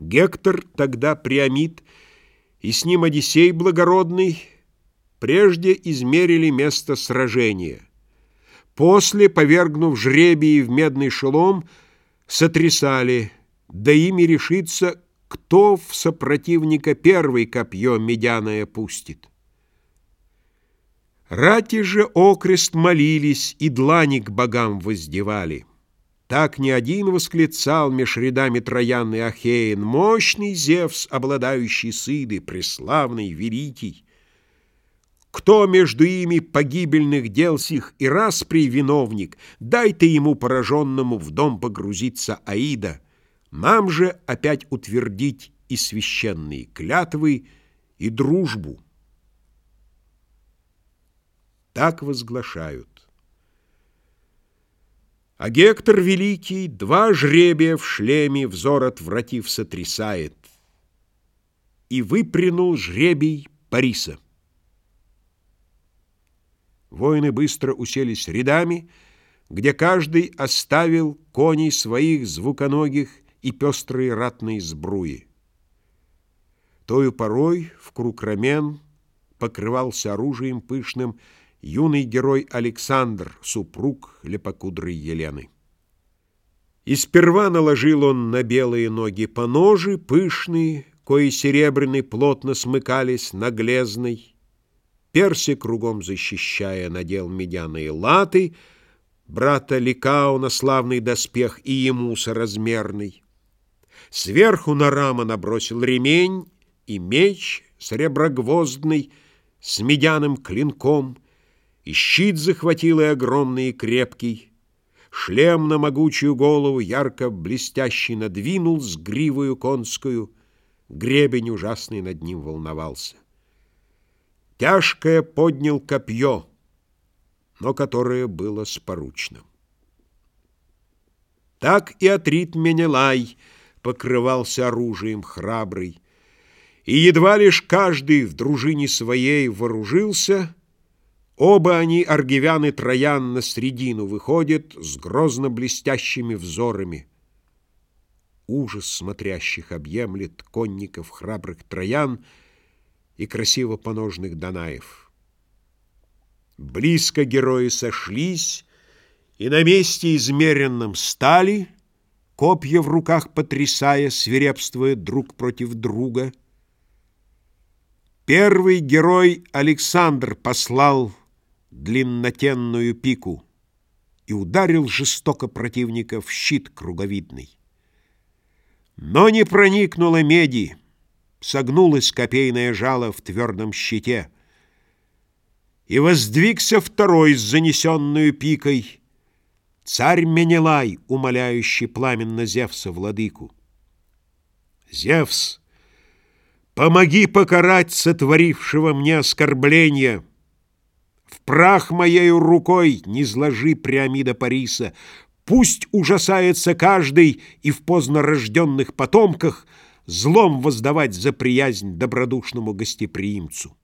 Гектор тогда Приамид и с ним Одиссей благородный прежде измерили место сражения. После, повергнув жребии в медный шелом, сотрясали, да ими решится, кто в сопротивника первый копье медяное пустит. Рати же окрест молились и длани к богам воздевали. Так ни один восклицал меж рядами Троян и Ахеин, мощный Зевс, обладающий сыды, преславный, великий. Кто между ими погибельных дел сих и распри виновник, дай ты ему пораженному в дом погрузиться Аида, нам же опять утвердить и священные клятвы, и дружбу. Так возглашают. А Гектор Великий два жребия в шлеме взор отвратив сотрясает. И выпрянул жребий Париса. Воины быстро уселись рядами, где каждый оставил коней своих звуконогих и пестрые ратные сбруи. Тою порой в круг рамен покрывался оружием пышным, юный герой Александр, супруг лепокудрой Елены. И сперва наложил он на белые ноги поножи пышные, кои серебряный плотно смыкались на глезной, перси кругом защищая надел медяные латы, брата Ликауна славный доспех и ему соразмерный. Сверху на рама набросил ремень и меч среброгвоздный с медяным клинком — и щит захватил и огромный и крепкий, Шлем на могучую голову ярко блестящий надвинул с гривою конскую, Гребень ужасный над ним волновался. Тяжкое поднял копье, но которое было споручным. Так и Атрит Менелай покрывался оружием храбрый, и едва лишь каждый в дружине своей вооружился — Оба они, аргивян и троян, на средину выходят с грозно-блестящими взорами. Ужас смотрящих объемлет конников храбрых троян и красиво поножных данаев. Близко герои сошлись, и на месте измеренном стали, копья в руках потрясая, свирепствуя друг против друга. Первый герой Александр послал длиннотенную пику и ударил жестоко противника в щит круговидный. Но не проникнула меди, согнулась копейное жало в твердом щите, и воздвигся второй с занесенную пикой, царь Менелай, умоляющий пламенно Зевса владыку. Зевс, помоги покарать сотворившего мне оскорбление — в прах моею рукой не зложи Приамида Париса. Пусть ужасается каждый и в поздно рожденных потомках злом воздавать за приязнь добродушному гостеприимцу.